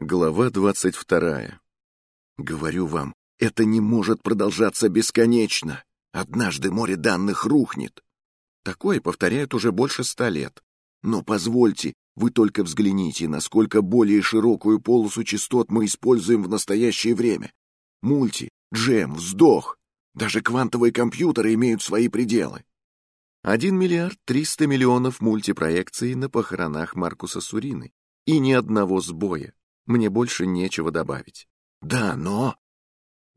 Глава двадцать вторая. Говорю вам, это не может продолжаться бесконечно. Однажды море данных рухнет. Такое повторяют уже больше ста лет. Но позвольте, вы только взгляните, насколько более широкую полосу частот мы используем в настоящее время. Мульти, джем, вздох. Даже квантовые компьютеры имеют свои пределы. Один миллиард триста миллионов мультипроекций на похоронах Маркуса Сурины. И ни одного сбоя. Мне больше нечего добавить. Да, но...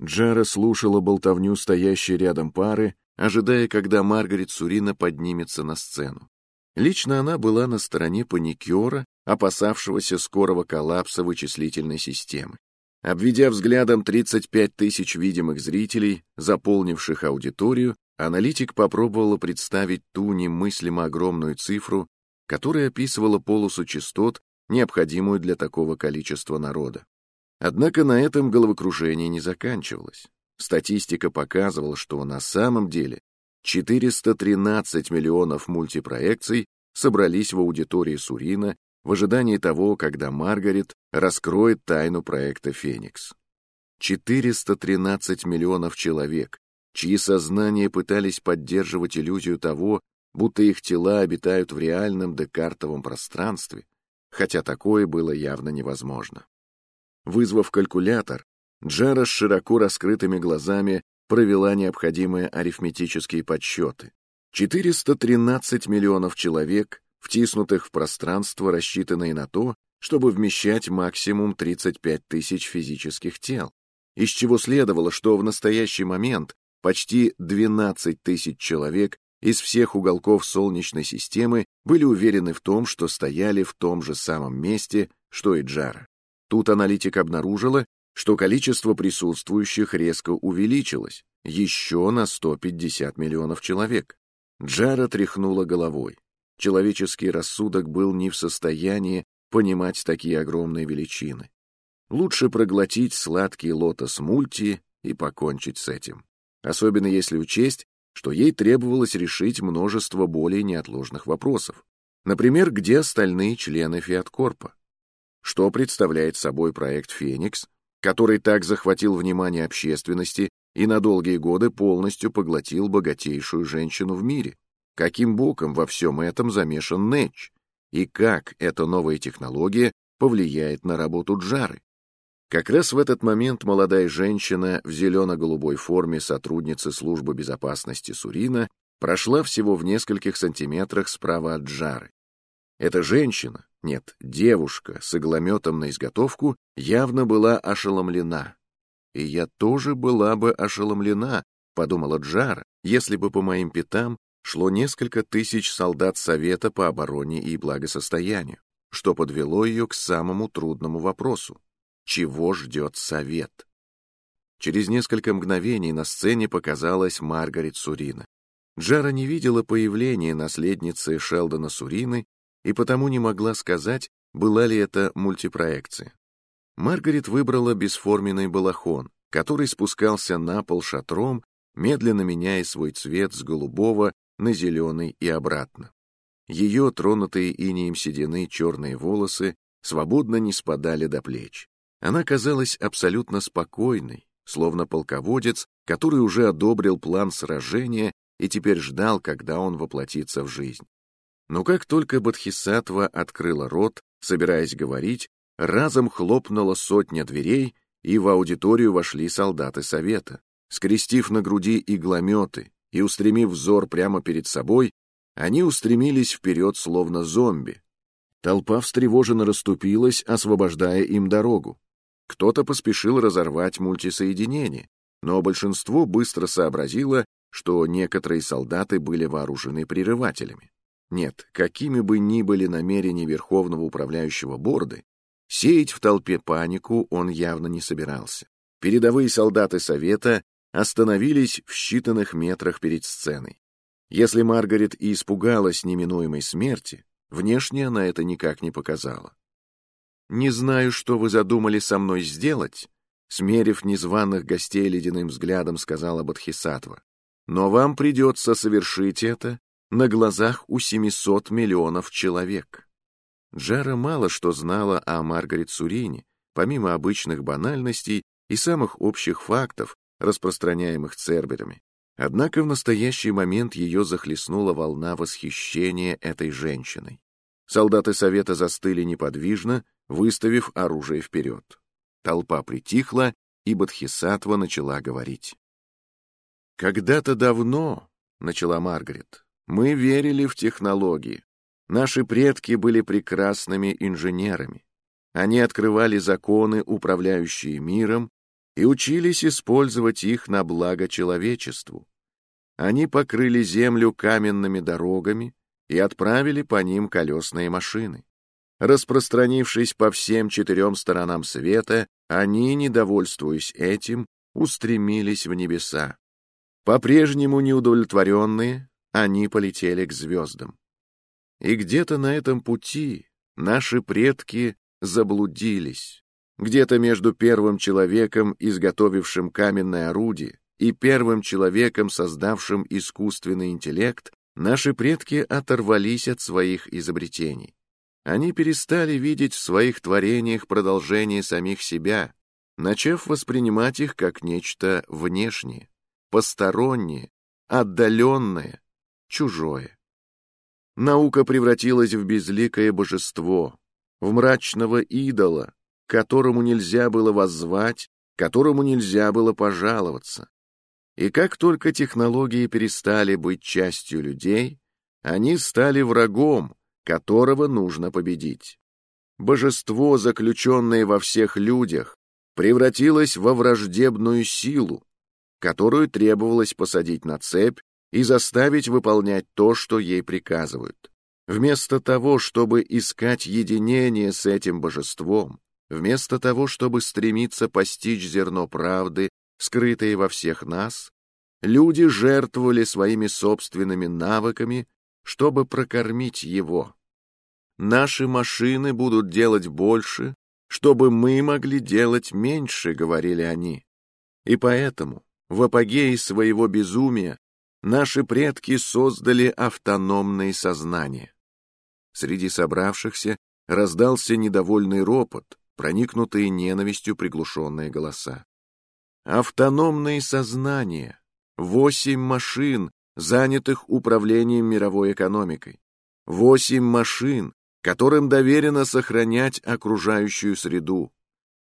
Джара слушала болтовню стоящей рядом пары, ожидая, когда Маргарет Сурина поднимется на сцену. Лично она была на стороне паникера, опасавшегося скорого коллапса вычислительной системы. Обведя взглядом 35 тысяч видимых зрителей, заполнивших аудиторию, аналитик попробовала представить ту немыслимо огромную цифру, которая описывала полосу частот, необходимую для такого количества народа. Однако на этом головокружение не заканчивалось. Статистика показывала, что на самом деле 413 миллионов мультипроекций собрались в аудитории Сурина в ожидании того, когда Маргарет раскроет тайну проекта «Феникс». 413 миллионов человек, чьи сознания пытались поддерживать иллюзию того, будто их тела обитают в реальном декартовом пространстве, хотя такое было явно невозможно. Вызвав калькулятор, Джара с широко раскрытыми глазами провела необходимые арифметические подсчеты. 413 миллионов человек, втиснутых в пространство, рассчитанное на то, чтобы вмещать максимум 35 тысяч физических тел, из чего следовало, что в настоящий момент почти 12 тысяч человек из всех уголков Солнечной системы были уверены в том, что стояли в том же самом месте, что и Джара. Тут аналитик обнаружила, что количество присутствующих резко увеличилось, еще на 150 миллионов человек. Джара тряхнула головой. Человеческий рассудок был не в состоянии понимать такие огромные величины. Лучше проглотить сладкий лотос мульти и покончить с этим. Особенно если учесть, что ей требовалось решить множество более неотложных вопросов. Например, где остальные члены Фиаткорпа? Что представляет собой проект «Феникс», который так захватил внимание общественности и на долгие годы полностью поглотил богатейшую женщину в мире? Каким боком во всем этом замешан Нэтч? И как эта новая технология повлияет на работу Джары? Как раз в этот момент молодая женщина в зелено-голубой форме сотрудницы службы безопасности Сурина прошла всего в нескольких сантиметрах справа от Джары. Эта женщина, нет, девушка с иглометом на изготовку, явно была ошеломлена. И я тоже была бы ошеломлена, подумала Джара, если бы по моим пятам шло несколько тысяч солдат Совета по обороне и благосостоянию, что подвело ее к самому трудному вопросу чего ждет совет. Через несколько мгновений на сцене показалась Маргарет Сурина. Джара не видела появления наследницы Шелдона Сурины и потому не могла сказать, была ли это мультипроекция. Маргарет выбрала бесформенный балахон, который спускался на пол шатром, медленно меняя свой цвет с голубого на зеленый и обратно. Ее, тронутые инеем седины, черные волосы свободно не спадали до плеч. Она казалась абсолютно спокойной, словно полководец, который уже одобрил план сражения и теперь ждал, когда он воплотится в жизнь. Но как только Бодхисаттва открыла рот, собираясь говорить, разом хлопнула сотня дверей, и в аудиторию вошли солдаты совета. Скрестив на груди иглометы и устремив взор прямо перед собой, они устремились вперед, словно зомби. Толпа встревоженно расступилась, освобождая им дорогу. Кто-то поспешил разорвать мультисоединение, но большинство быстро сообразило, что некоторые солдаты были вооружены прерывателями. Нет, какими бы ни были намерения Верховного Управляющего Борды, сеять в толпе панику он явно не собирался. Передовые солдаты Совета остановились в считанных метрах перед сценой. Если Маргарет и испугалась неминуемой смерти, внешне она это никак не показала. «Не знаю, что вы задумали со мной сделать», смерив незваных гостей ледяным взглядом, сказала Бодхисаттва. «Но вам придется совершить это на глазах у 700 миллионов человек». Джара мало что знала о Маргарет Сурине, помимо обычных банальностей и самых общих фактов, распространяемых церберами. Однако в настоящий момент ее захлестнула волна восхищения этой женщиной. Солдаты Совета застыли неподвижно, выставив оружие вперед. Толпа притихла, и Бодхисаттва начала говорить. «Когда-то давно, — начала Маргарет, — мы верили в технологии. Наши предки были прекрасными инженерами. Они открывали законы, управляющие миром, и учились использовать их на благо человечеству. Они покрыли землю каменными дорогами и отправили по ним колесные машины. Распространившись по всем четырем сторонам света, они, недовольствуясь этим, устремились в небеса. По-прежнему неудовлетворенные, они полетели к звездам. И где-то на этом пути наши предки заблудились. Где-то между первым человеком, изготовившим каменное орудие, и первым человеком, создавшим искусственный интеллект, наши предки оторвались от своих изобретений. Они перестали видеть в своих творениях продолжение самих себя, начав воспринимать их как нечто внешнее, постороннее, отдаленное, чужое. Наука превратилась в безликое божество, в мрачного идола, которому нельзя было воззвать, которому нельзя было пожаловаться. И как только технологии перестали быть частью людей, они стали врагом, которого нужно победить. Божество, заключенное во всех людях, превратилось во враждебную силу, которую требовалось посадить на цепь и заставить выполнять то, что ей приказывают. Вместо того, чтобы искать единение с этим божеством, вместо того, чтобы стремиться постичь зерно правды, скрытые во всех нас, люди жертвовали своими собственными навыками, чтобы прокормить его. Наши машины будут делать больше, чтобы мы могли делать меньше, говорили они. И поэтому, в апогее своего безумия, наши предки создали автономные сознания. Среди собравшихся раздался недовольный ропот, проникнутые ненавистью приглушенные голоса. Автономные сознания. Восемь машин, занятых управлением мировой экономикой. Восемь машин, которым доверено сохранять окружающую среду.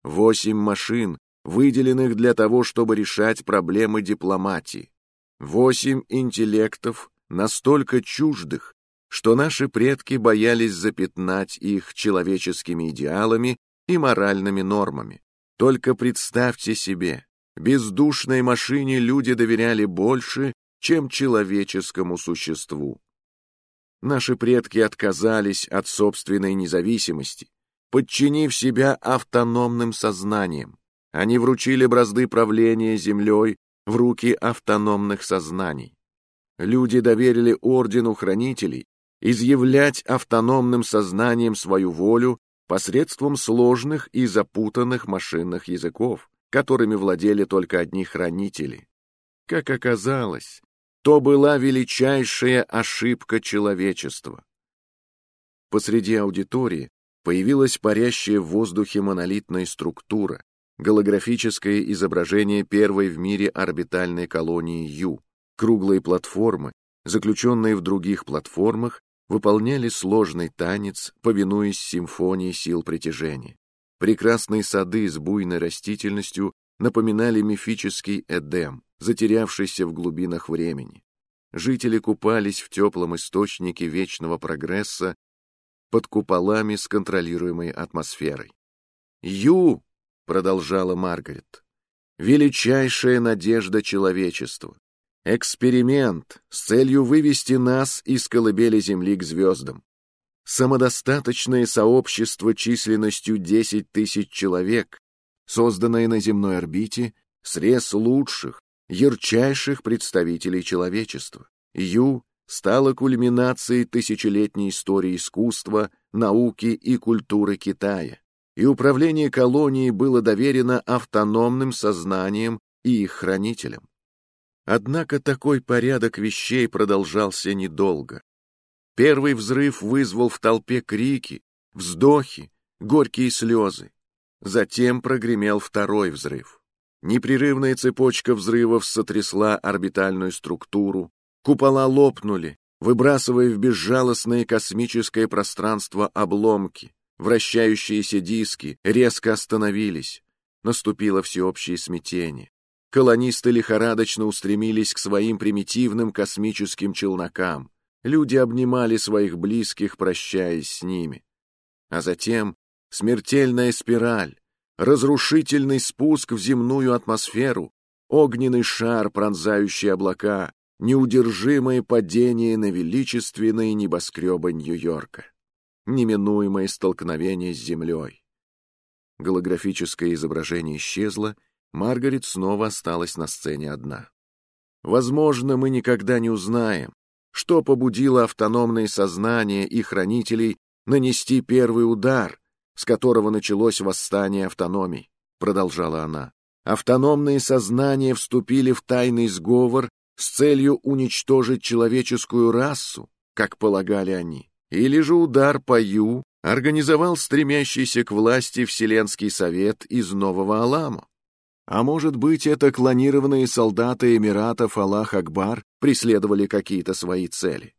Восемь машин, выделенных для того, чтобы решать проблемы дипломатии. Восемь интеллектов, настолько чуждых, что наши предки боялись запятнать их человеческими идеалами и моральными нормами. Только представьте себе, Бездушной машине люди доверяли больше, чем человеческому существу. Наши предки отказались от собственной независимости, подчинив себя автономным сознанием. Они вручили бразды правления землей в руки автономных сознаний. Люди доверили ордену хранителей изъявлять автономным сознанием свою волю посредством сложных и запутанных машинных языков которыми владели только одни хранители. Как оказалось, то была величайшая ошибка человечества. Посреди аудитории появилась парящая в воздухе монолитная структура, голографическое изображение первой в мире орбитальной колонии Ю. Круглые платформы, заключенные в других платформах, выполняли сложный танец, повинуясь симфонии сил притяжения. Прекрасные сады с буйной растительностью напоминали мифический Эдем, затерявшийся в глубинах времени. Жители купались в теплом источнике вечного прогресса под куполами с контролируемой атмосферой. «Ю!» — продолжала Маргарет. «Величайшая надежда человечества. Эксперимент с целью вывести нас из колыбели Земли к звездам самодостаточное сообщество численностью 10 тысяч человек, созданное на земной орбите, срез лучших, ярчайших представителей человечества. Ю стала кульминацией тысячелетней истории искусства, науки и культуры Китая, и управление колонией было доверено автономным сознанием и их хранителям. Однако такой порядок вещей продолжался недолго. Первый взрыв вызвал в толпе крики, вздохи, горькие слезы. Затем прогремел второй взрыв. Непрерывная цепочка взрывов сотрясла орбитальную структуру, купола лопнули, выбрасывая в безжалостное космическое пространство обломки, вращающиеся диски резко остановились. Наступило всеобщее смятение. Колонисты лихорадочно устремились к своим примитивным космическим челнокам. Люди обнимали своих близких, прощаясь с ними. А затем смертельная спираль, разрушительный спуск в земную атмосферу, огненный шар, пронзающий облака, неудержимое падение на величественные небоскребы Нью-Йорка, неминуемое столкновение с землей. Голографическое изображение исчезло, Маргарет снова осталась на сцене одна. Возможно, мы никогда не узнаем, что побудило автономное сознание и хранителей нанести первый удар, с которого началось восстание автономий, продолжала она. Автономные сознания вступили в тайный сговор с целью уничтожить человеческую расу, как полагали они. Или же удар по Ю организовал стремящийся к власти Вселенский Совет из Нового Алама. А может быть, это клонированные солдаты Эмиратов Аллах Акбар преследовали какие-то свои цели.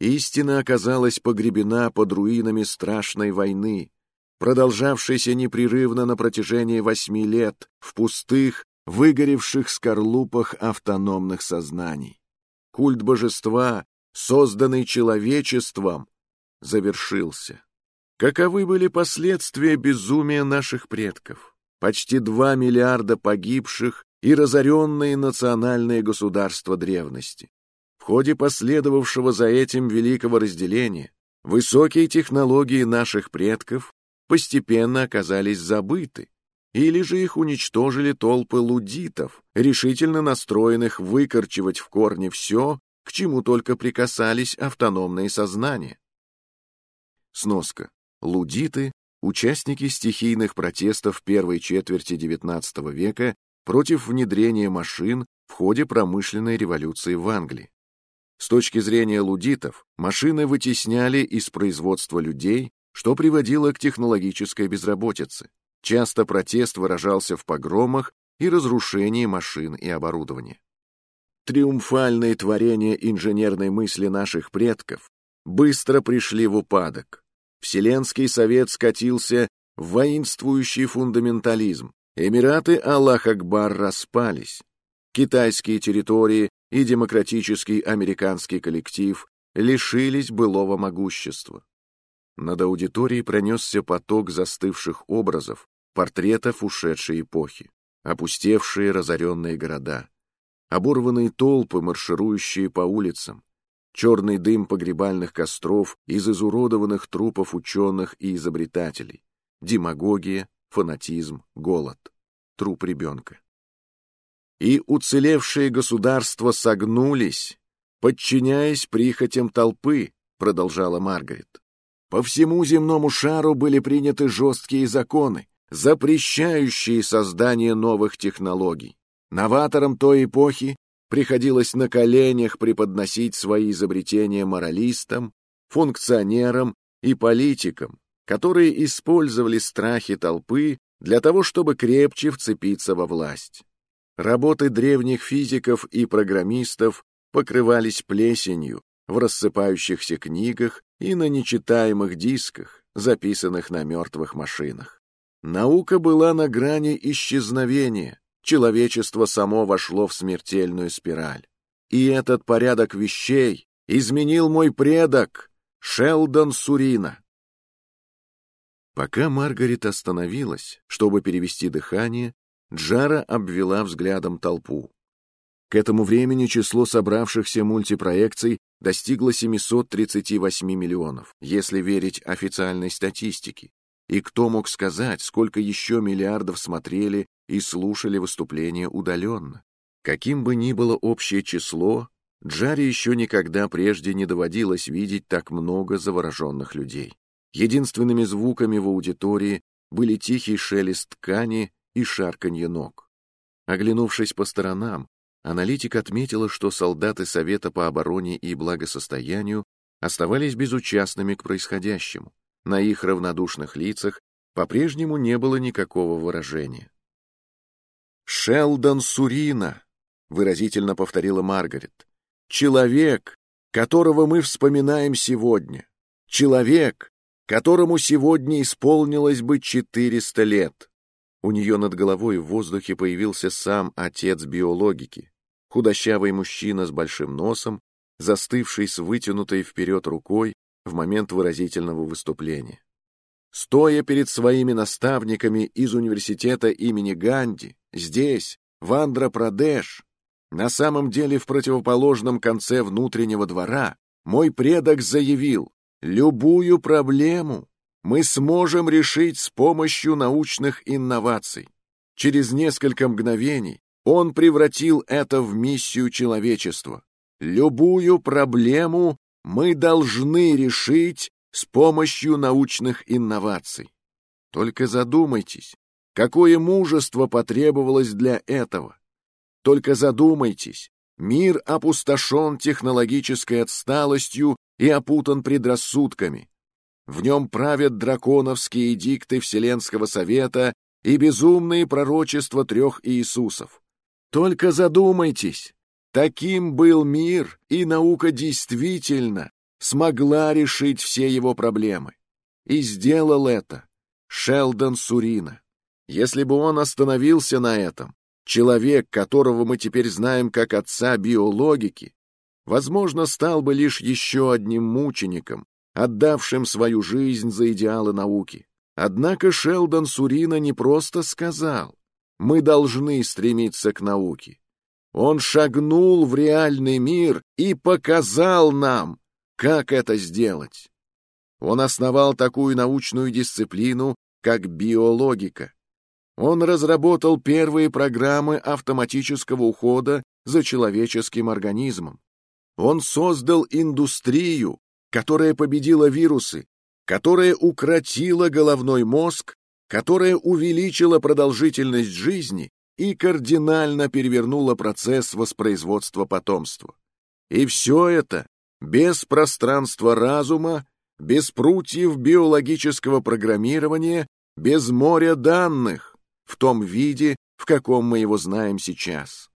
Истина оказалась погребена под руинами страшной войны, продолжавшейся непрерывно на протяжении восьми лет в пустых, выгоревших скорлупах автономных сознаний. Культ божества, созданный человечеством, завершился. Каковы были последствия безумия наших предков? почти два миллиарда погибших и разоренные национальные государства древности. В ходе последовавшего за этим великого разделения высокие технологии наших предков постепенно оказались забыты, или же их уничтожили толпы лудитов, решительно настроенных выкорчевать в корне все, к чему только прикасались автономные сознания. Сноска. Лудиты участники стихийных протестов первой четверти XIX века против внедрения машин в ходе промышленной революции в Англии. С точки зрения лудитов, машины вытесняли из производства людей, что приводило к технологической безработице. Часто протест выражался в погромах и разрушении машин и оборудования. Триумфальные творения инженерной мысли наших предков быстро пришли в упадок. Вселенский совет скатился в воинствующий фундаментализм. Эмираты Аллах Акбар распались. Китайские территории и демократический американский коллектив лишились былого могущества. Над аудиторией пронесся поток застывших образов, портретов ушедшей эпохи, опустевшие разоренные города, оборванные толпы, марширующие по улицам, черный дым погребальных костров из изуродованных трупов ученых и изобретателей, демагогия, фанатизм, голод, труп ребенка. И уцелевшие государства согнулись, подчиняясь прихотям толпы, продолжала Маргарет. По всему земному шару были приняты жесткие законы, запрещающие создание новых технологий. Новаторам той эпохи приходилось на коленях преподносить свои изобретения моралистам, функционерам и политикам, которые использовали страхи толпы для того, чтобы крепче вцепиться во власть. Работы древних физиков и программистов покрывались плесенью в рассыпающихся книгах и на нечитаемых дисках, записанных на мертвых машинах. Наука была на грани исчезновения, человечество само вошло в смертельную спираль. И этот порядок вещей изменил мой предок, Шелдон Сурина. Пока Маргарет остановилась, чтобы перевести дыхание, Джара обвела взглядом толпу. К этому времени число собравшихся мультипроекций достигло 738 миллионов, если верить официальной статистике. И кто мог сказать, сколько еще миллиардов смотрели и слушали выступления удаленно. Каким бы ни было общее число, Джаре еще никогда прежде не доводилось видеть так много завороженных людей. Единственными звуками в аудитории были тихий шелест ткани и шарканье ног. Оглянувшись по сторонам, аналитик отметила, что солдаты Совета по обороне и благосостоянию оставались безучастными к происходящему. На их равнодушных лицах по-прежнему не было никакого выражения. «Шелдон Сурина», — выразительно повторила Маргарет, — «человек, которого мы вспоминаем сегодня, человек, которому сегодня исполнилось бы 400 лет». У нее над головой в воздухе появился сам отец биологики, худощавый мужчина с большим носом, застывший с вытянутой вперед рукой в момент выразительного выступления. Стоя перед своими наставниками из университета имени Ганди, здесь, в Андхра-Прадеш, на самом деле в противоположном конце внутреннего двора, мой предок заявил, любую проблему мы сможем решить с помощью научных инноваций. Через несколько мгновений он превратил это в миссию человечества. Любую проблему мы должны решить с помощью научных инноваций. Только задумайтесь, какое мужество потребовалось для этого. Только задумайтесь, мир опустошен технологической отсталостью и опутан предрассудками. В нем правят драконовские эдикты Вселенского Совета и безумные пророчества трех Иисусов. Только задумайтесь, таким был мир, и наука действительно смогла решить все его проблемы. И сделал это Шелдон Сурина. Если бы он остановился на этом, человек, которого мы теперь знаем как отца биологики, возможно, стал бы лишь еще одним мучеником, отдавшим свою жизнь за идеалы науки. Однако Шелдон Сурина не просто сказал «мы должны стремиться к науке». Он шагнул в реальный мир и показал нам, как это сделать? Он основал такую научную дисциплину, как биологика. Он разработал первые программы автоматического ухода за человеческим организмом. Он создал индустрию, которая победила вирусы, которая укротила головной мозг, которая увеличила продолжительность жизни и кардинально перевернула процесс воспроизводства потомства. И все это без пространства разума, без прутьев биологического программирования, без моря данных, в том виде, в каком мы его знаем сейчас.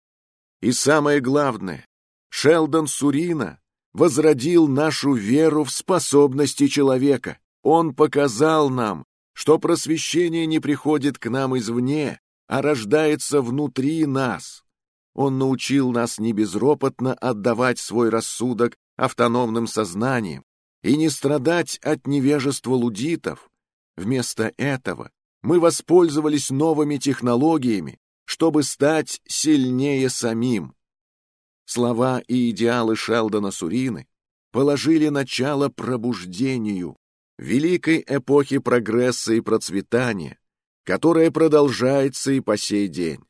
И самое главное, Шелдон Сурина возродил нашу веру в способности человека. Он показал нам, что просвещение не приходит к нам извне, а рождается внутри нас. Он научил нас не безропотно отдавать свой рассудок автономным сознанием и не страдать от невежества лудитов. Вместо этого мы воспользовались новыми технологиями, чтобы стать сильнее самим. Слова и идеалы Шелдона Сурины положили начало пробуждению, великой эпохи прогресса и процветания, которая продолжается и по сей день.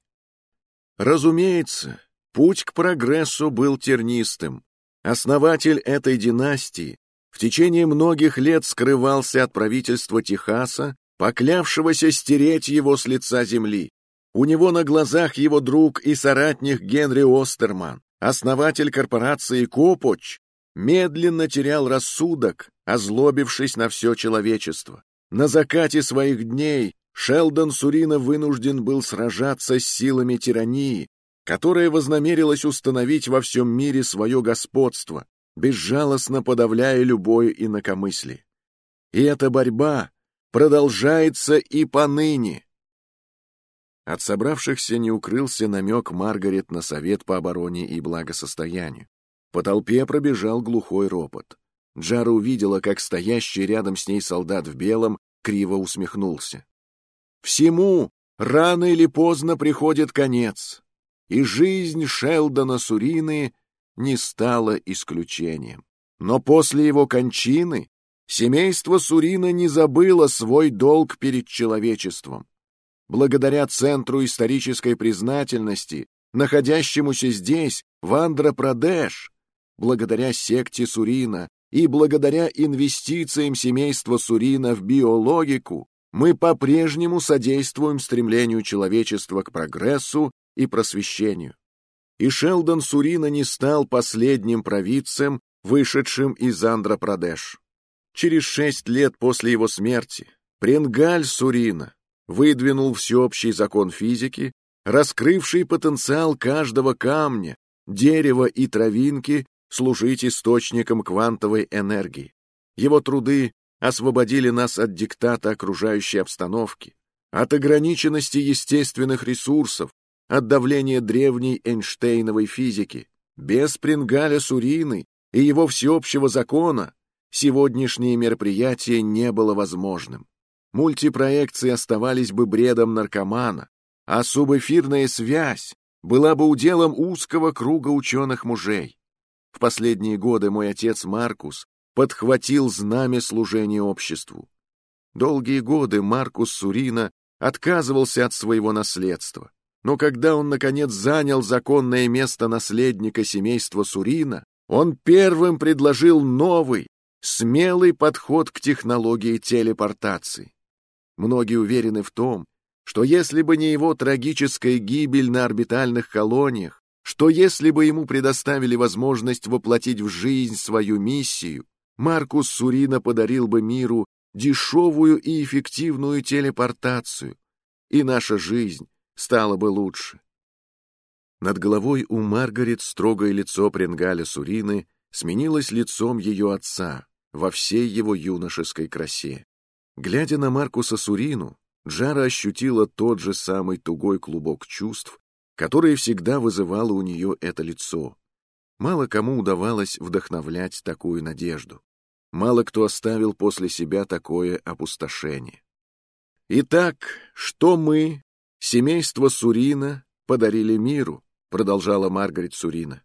Разумеется, путь к прогрессу был тернистым, Основатель этой династии в течение многих лет скрывался от правительства Техаса, поклявшегося стереть его с лица земли. У него на глазах его друг и соратник Генри Остерман, основатель корпорации Копоч, медленно терял рассудок, озлобившись на все человечество. На закате своих дней Шелдон Сурина вынужден был сражаться с силами тирании, которая вознамерилась установить во всем мире свое господство, безжалостно подавляя любое инакомыслие. И эта борьба продолжается и поныне. От собравшихся не укрылся намек Маргарет на совет по обороне и благосостоянию. По толпе пробежал глухой ропот. Джара увидела, как стоящий рядом с ней солдат в белом криво усмехнулся. «Всему рано или поздно приходит конец и жизнь Шелдона Сурины не стала исключением. Но после его кончины семейство Сурина не забыло свой долг перед человечеством. Благодаря Центру исторической признательности, находящемуся здесь, в Андхра-Прадеш, благодаря секте Сурина и благодаря инвестициям семейства Сурина в биологику, мы по-прежнему содействуем стремлению человечества к прогрессу и просвещению. И Шелдон Сурина не стал последним провидцем, вышедшим из Андра-Прадеш. Через шесть лет после его смерти Пренгаль Сурина выдвинул всеобщий закон физики, раскрывший потенциал каждого камня, дерева и травинки служить источником квантовой энергии. Его труды освободили нас от диктата окружающей обстановки, от ограниченности естественных ресурсов, от давления древней Эйнштейновой физики. Без Прингаля Сурины и его всеобщего закона сегодняшнее мероприятие не было возможным. Мультипроекции оставались бы бредом наркомана, а субэфирная связь была бы уделом узкого круга ученых-мужей. В последние годы мой отец Маркус подхватил знамя служения обществу. Долгие годы Маркус Сурина отказывался от своего наследства. Но когда он, наконец, занял законное место наследника семейства Сурина, он первым предложил новый, смелый подход к технологии телепортации. Многие уверены в том, что если бы не его трагическая гибель на орбитальных колониях, что если бы ему предоставили возможность воплотить в жизнь свою миссию, Маркус Сурина подарил бы миру дешевую и эффективную телепортацию, и наша жизнь стала бы лучше. Над головой у Маргарет строгое лицо Пренгаля Сурины сменилось лицом ее отца во всей его юношеской красе. Глядя на Маркуса Сурину, Джара ощутила тот же самый тугой клубок чувств, который всегда вызывало у нее это лицо. Мало кому удавалось вдохновлять такую надежду. Мало кто оставил после себя такое опустошение. «Итак, что мы, семейство Сурина, подарили миру?» продолжала Маргарет Сурина.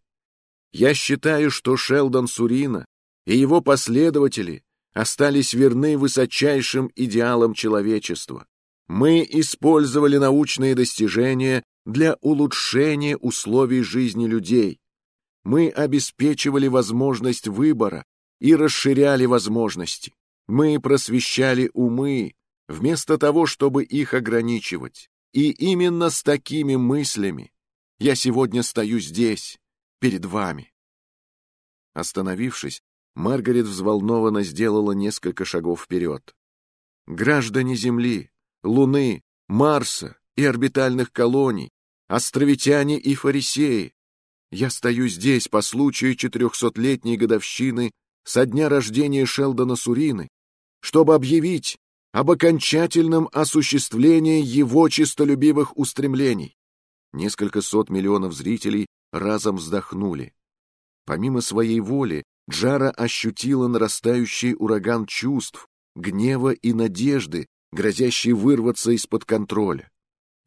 «Я считаю, что Шелдон Сурина и его последователи остались верны высочайшим идеалам человечества. Мы использовали научные достижения для улучшения условий жизни людей. Мы обеспечивали возможность выбора и расширяли возможности. Мы просвещали умы, вместо того, чтобы их ограничивать. И именно с такими мыслями я сегодня стою здесь, перед вами. Остановившись, Маргарет взволнованно сделала несколько шагов вперед. Граждане Земли, Луны, Марса и орбитальных колоний, островитяне и фарисеи, я стою здесь по случаю четырехсотлетней годовщины со дня рождения Шелдона Сурины, чтобы объявить об окончательном осуществлении его честолюбивых устремлений. Несколько сот миллионов зрителей разом вздохнули. Помимо своей воли, Джара ощутила нарастающий ураган чувств, гнева и надежды, грозящий вырваться из-под контроля.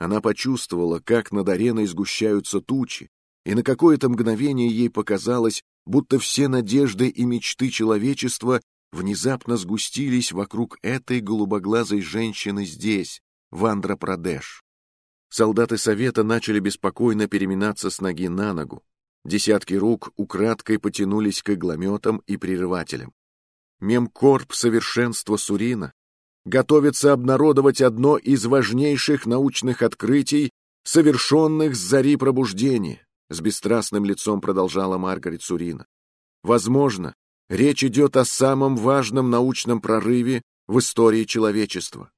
Она почувствовала, как над ареной сгущаются тучи, и на какое-то мгновение ей показалось, будто все надежды и мечты человечества внезапно сгустились вокруг этой голубоглазой женщины здесь, в Андhra-Прадеш. Солдаты Совета начали беспокойно переминаться с ноги на ногу. Десятки рук украдкой потянулись к иглометам и прерывателям. Мемкорп совершенства Сурина готовится обнародовать одно из важнейших научных открытий, совершенных с зари пробуждения с бесстрастным лицом продолжала Маргарет Сурина. Возможно, речь идет о самом важном научном прорыве в истории человечества.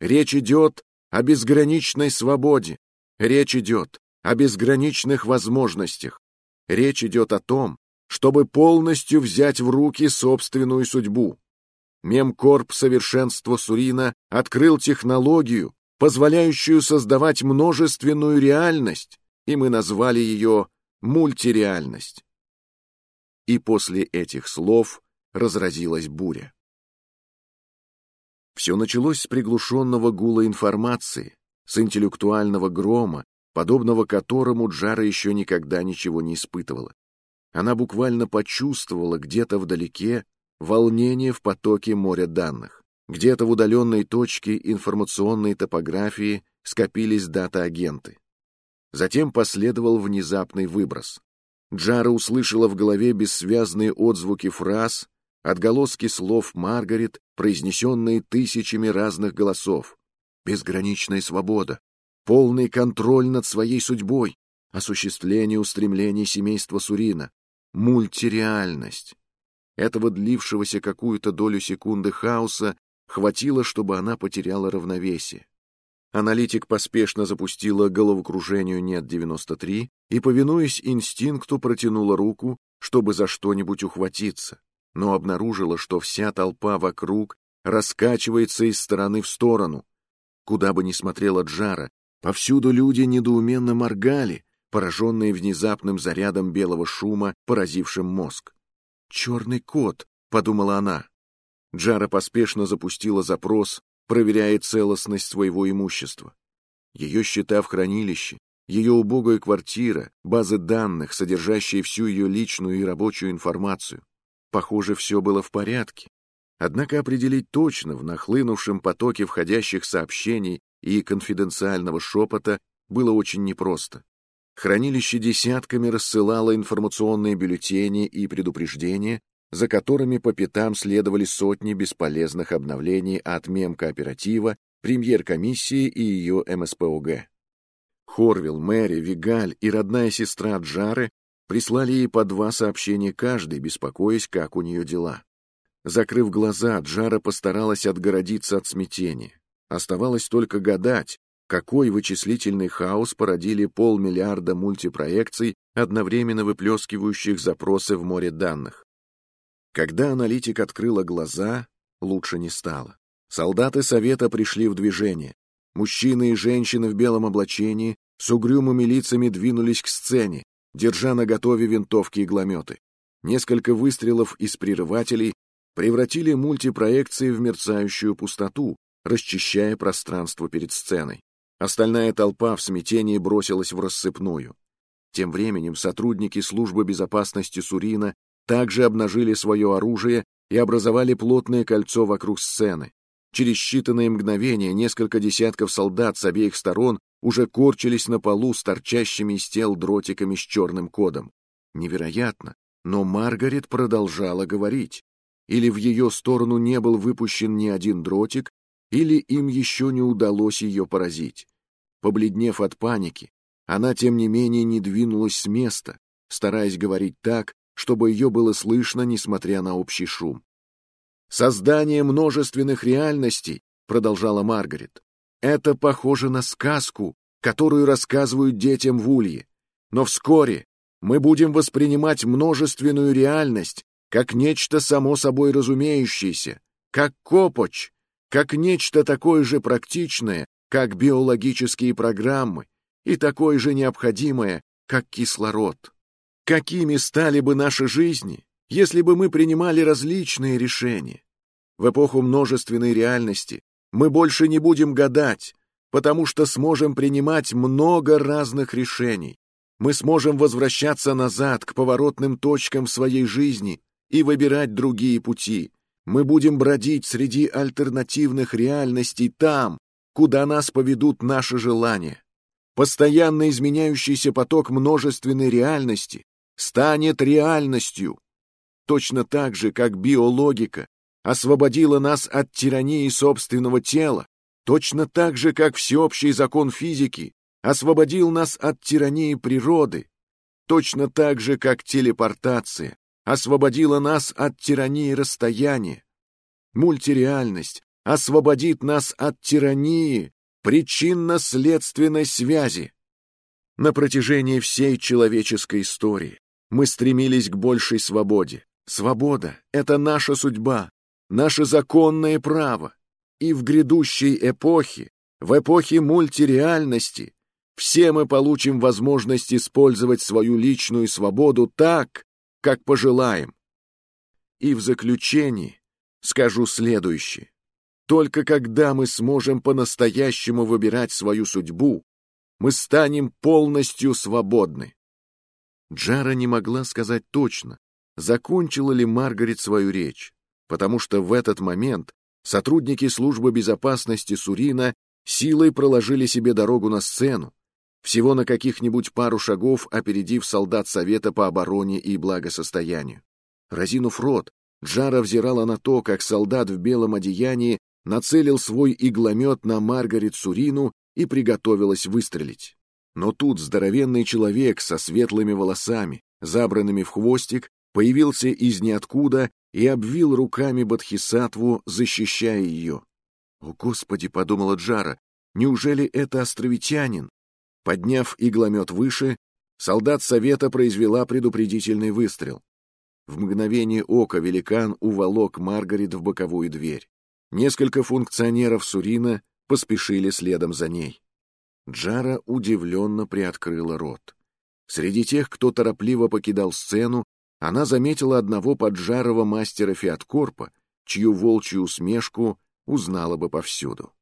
Речь идет о безграничной свободе. Речь идет о безграничных возможностях. Речь идет о том, чтобы полностью взять в руки собственную судьбу. Мемкорп совершенства Сурина открыл технологию, позволяющую создавать множественную реальность, и мы назвали ее мультиреальность. И после этих слов разразилась буря. Все началось с приглушенного гула информации, с интеллектуального грома, подобного которому Джара еще никогда ничего не испытывала. Она буквально почувствовала где-то вдалеке волнение в потоке моря данных. Где-то в удаленной точке информационной топографии скопились дата-агенты. Затем последовал внезапный выброс. Джара услышала в голове бессвязные отзвуки фраз, отголоски слов Маргарет, произнесенные тысячами разных голосов. Безграничная свобода, полный контроль над своей судьбой, осуществление устремлений семейства Сурина, мультиреальность. Этого длившегося какую-то долю секунды хаоса хватило, чтобы она потеряла равновесие. Аналитик поспешно запустила головокружению НЕТ-93 и, повинуясь инстинкту, протянула руку, чтобы за что-нибудь ухватиться, но обнаружила, что вся толпа вокруг раскачивается из стороны в сторону. Куда бы ни смотрела Джара, повсюду люди недоуменно моргали, пораженные внезапным зарядом белого шума, поразившим мозг. «Черный кот», — подумала она. Джара поспешно запустила запрос, проверяя целостность своего имущества. Ее счета в хранилище, ее убогая квартира, базы данных, содержащие всю ее личную и рабочую информацию. Похоже, все было в порядке. Однако определить точно в нахлынувшем потоке входящих сообщений и конфиденциального шепота было очень непросто. Хранилище десятками рассылало информационные бюллетени и предупреждения, за которыми по пятам следовали сотни бесполезных обновлений от мемкооператива, премьер-комиссии и ее МСПОГ. Хорвилл, Мэри, Вигаль и родная сестра Джары прислали ей по два сообщения каждый, беспокоясь, как у нее дела. Закрыв глаза, Джара постаралась отгородиться от смятения. Оставалось только гадать, какой вычислительный хаос породили полмиллиарда мультипроекций, одновременно выплескивающих запросы в море данных. Когда аналитик открыла глаза, лучше не стало. Солдаты Совета пришли в движение. Мужчины и женщины в белом облачении с угрюмыми лицами двинулись к сцене, держа на готове винтовки и глометы. Несколько выстрелов из прерывателей превратили мультипроекции в мерцающую пустоту, расчищая пространство перед сценой. Остальная толпа в смятении бросилась в рассыпную. Тем временем сотрудники службы безопасности Сурина также обнажили свое оружие и образовали плотное кольцо вокруг сцены. Через считанные мгновения несколько десятков солдат с обеих сторон уже корчились на полу с торчащими из тел дротиками с черным кодом. Невероятно, но Маргарет продолжала говорить. Или в ее сторону не был выпущен ни один дротик, или им еще не удалось ее поразить. Побледнев от паники, она, тем не менее, не двинулась с места, стараясь говорить так, чтобы ее было слышно, несмотря на общий шум. «Создание множественных реальностей», — продолжала Маргарет, — «это похоже на сказку, которую рассказывают детям в Улье. Но вскоре мы будем воспринимать множественную реальность как нечто само собой разумеющееся, как копоч, как нечто такое же практичное, как биологические программы, и такое же необходимое, как кислород. Какими стали бы наши жизни, если бы мы принимали различные решения? В эпоху множественной реальности мы больше не будем гадать, потому что сможем принимать много разных решений. Мы сможем возвращаться назад к поворотным точкам в своей жизни и выбирать другие пути. Мы будем бродить среди альтернативных реальностей там, куда нас поведут наши желания. Постоянно изменяющийся поток множественной реальности станет реальностью. Точно так же, как биологика освободила нас от тирании собственного тела, точно так же, как всеобщий закон физики освободил нас от тирании природы, точно так же, как телепортация освободила нас от тирании расстояния. Мультиреальность освободит нас от тирании причинно-следственной связи. На протяжении всей человеческой истории мы стремились к большей свободе. Свобода — это наша судьба, наше законное право. И в грядущей эпохе, в эпохе мультиреальности, все мы получим возможность использовать свою личную свободу так, как пожелаем. И в заключении скажу следующее. Только когда мы сможем по-настоящему выбирать свою судьбу, мы станем полностью свободны. Джара не могла сказать точно, закончила ли Маргарет свою речь, потому что в этот момент сотрудники службы безопасности Сурина силой проложили себе дорогу на сцену, всего на каких-нибудь пару шагов опередив солдат Совета по обороне и благосостоянию. Разинув рот, Джара взирала на то, как солдат в белом одеянии нацелил свой игломет на Маргарет Сурину и приготовилась выстрелить. Но тут здоровенный человек со светлыми волосами, забранными в хвостик, появился из ниоткуда и обвил руками Бодхисаттву, защищая ее. «О, Господи!» — подумала Джара. «Неужели это островитянин?» Подняв игломет выше, солдат Совета произвела предупредительный выстрел. В мгновение ока великан уволок Маргарет в боковую дверь. Несколько функционеров Сурина поспешили следом за ней. Джара удивленно приоткрыла рот. Среди тех, кто торопливо покидал сцену, она заметила одного поджарого мастера фиаткорпа, чью волчью усмешку узнала бы повсюду.